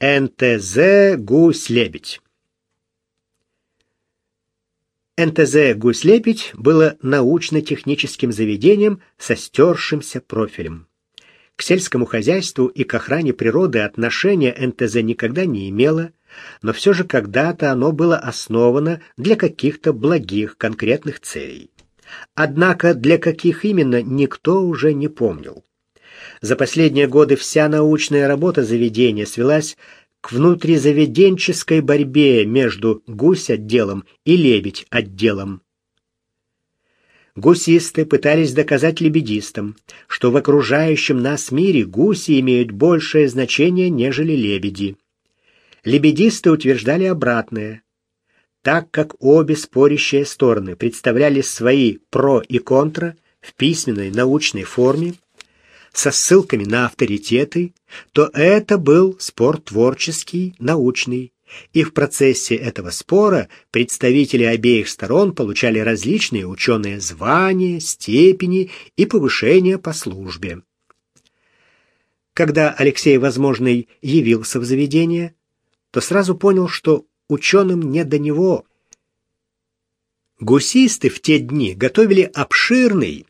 НТЗ «Гусь-лебедь». НТЗ «Гусь-лебедь» было научно-техническим заведением со стершимся профилем. К сельскому хозяйству и к охране природы отношения НТЗ никогда не имело, но все же когда-то оно было основано для каких-то благих конкретных целей. Однако для каких именно никто уже не помнил. За последние годы вся научная работа заведения свелась к внутризаведенческой борьбе между гусь-отделом и лебедь-отделом. Гусисты пытались доказать лебедистам, что в окружающем нас мире гуси имеют большее значение, нежели лебеди. Лебедисты утверждали обратное. Так как обе спорящие стороны представляли свои про и контра в письменной научной форме, со ссылками на авторитеты, то это был спор творческий, научный, и в процессе этого спора представители обеих сторон получали различные ученые звания, степени и повышения по службе. Когда Алексей Возможный явился в заведение, то сразу понял, что ученым не до него. Гусисты в те дни готовили обширный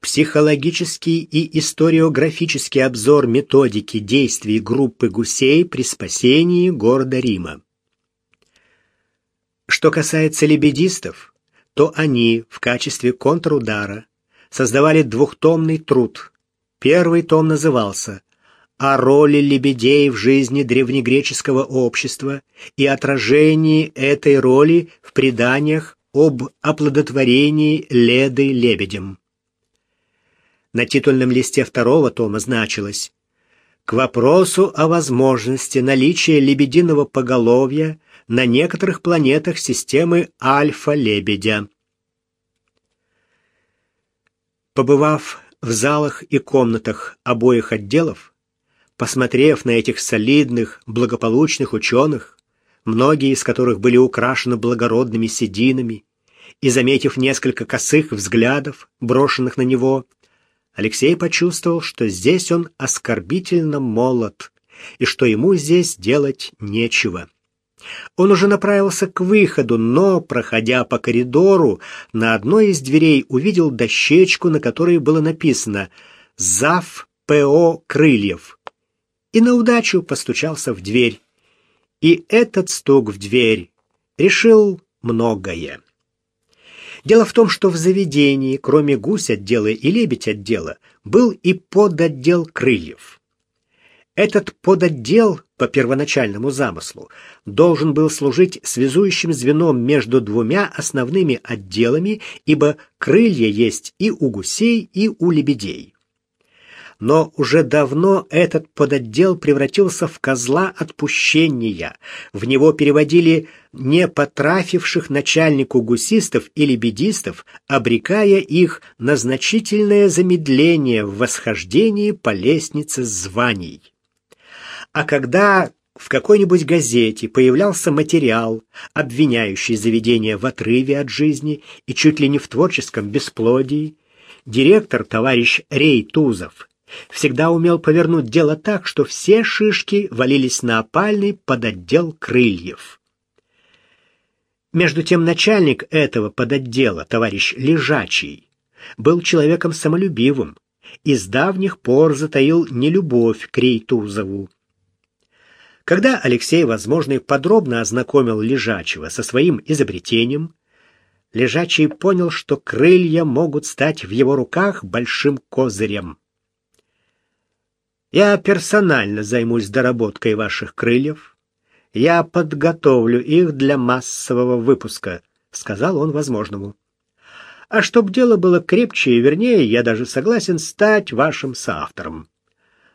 психологический и историографический обзор методики действий группы гусей при спасении города Рима. Что касается лебедистов, то они в качестве контрудара создавали двухтомный труд. Первый том назывался «О роли лебедей в жизни древнегреческого общества и отражении этой роли в преданиях об оплодотворении Леды лебедем». На титульном листе второго тома значилось «К вопросу о возможности наличия лебединого поголовья на некоторых планетах системы Альфа-Лебедя». Побывав в залах и комнатах обоих отделов, посмотрев на этих солидных, благополучных ученых, многие из которых были украшены благородными сединами, и заметив несколько косых взглядов, брошенных на него, Алексей почувствовал, что здесь он оскорбительно молод и что ему здесь делать нечего. Он уже направился к выходу, но, проходя по коридору, на одной из дверей увидел дощечку, на которой было написано «Зав. П.О. Крыльев» и на удачу постучался в дверь. И этот стук в дверь решил многое. Дело в том, что в заведении, кроме гусь-отдела и лебедь-отдела, был и подотдел крыльев. Этот подотдел, по первоначальному замыслу, должен был служить связующим звеном между двумя основными отделами, ибо крылья есть и у гусей, и у лебедей но уже давно этот подотдел превратился в козла отпущения. В него переводили не потрафивших начальнику гусистов или бедистов, обрекая их на значительное замедление в восхождении по лестнице званий. А когда в какой-нибудь газете появлялся материал, обвиняющий заведение в отрыве от жизни и чуть ли не в творческом бесплодии, директор, товарищ Рей Тузов, всегда умел повернуть дело так, что все шишки валились на опальный подотдел крыльев. Между тем начальник этого подотдела, товарищ Лежачий, был человеком самолюбивым и с давних пор затаил нелюбовь к Рейтузову. Когда Алексей Возможный подробно ознакомил Лежачего со своим изобретением, Лежачий понял, что крылья могут стать в его руках большим козырем. Я персонально займусь доработкой ваших крыльев. Я подготовлю их для массового выпуска, сказал он возможному. А чтоб дело было крепче и вернее, я даже согласен стать вашим соавтором.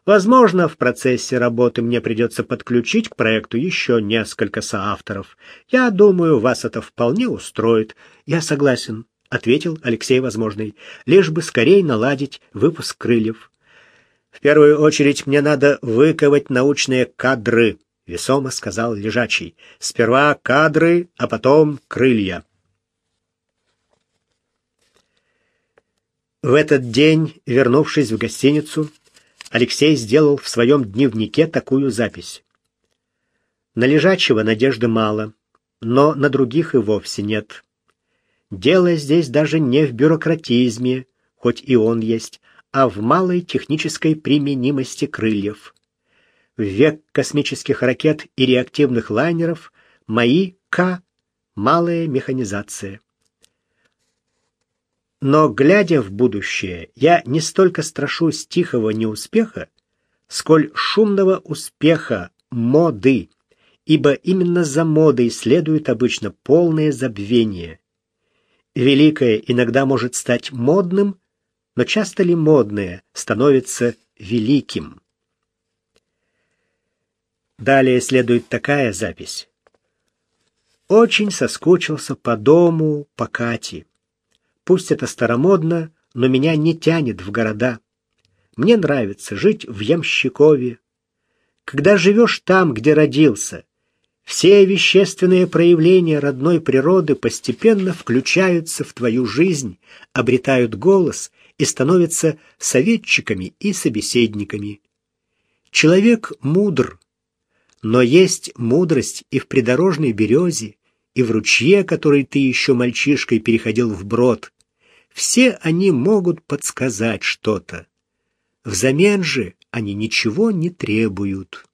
Возможно, в процессе работы мне придется подключить к проекту еще несколько соавторов. Я думаю, вас это вполне устроит. Я согласен, ответил Алексей Возможный. Лишь бы скорее наладить выпуск крыльев. В первую очередь мне надо выковать научные кадры, весомо сказал лежачий. Сперва кадры, а потом крылья. В этот день, вернувшись в гостиницу, Алексей сделал в своем дневнике такую запись. На лежачего надежды мало, но на других и вовсе нет. Дело здесь даже не в бюрократизме, хоть и он есть, а в малой технической применимости крыльев. В век космических ракет и реактивных лайнеров мои К — малая механизация. Но, глядя в будущее, я не столько страшусь тихого неуспеха, сколь шумного успеха моды, ибо именно за модой следует обычно полное забвение. Великое иногда может стать модным, но часто ли модное становится великим? Далее следует такая запись. Очень соскучился по дому, по Кате. Пусть это старомодно, но меня не тянет в города. Мне нравится жить в Ямщикове. Когда живешь там, где родился, все вещественные проявления родной природы постепенно включаются в твою жизнь, обретают голос и становятся советчиками и собеседниками. Человек мудр, но есть мудрость и в придорожной березе, и в ручье, который ты еще мальчишкой переходил вброд. Все они могут подсказать что-то. Взамен же они ничего не требуют.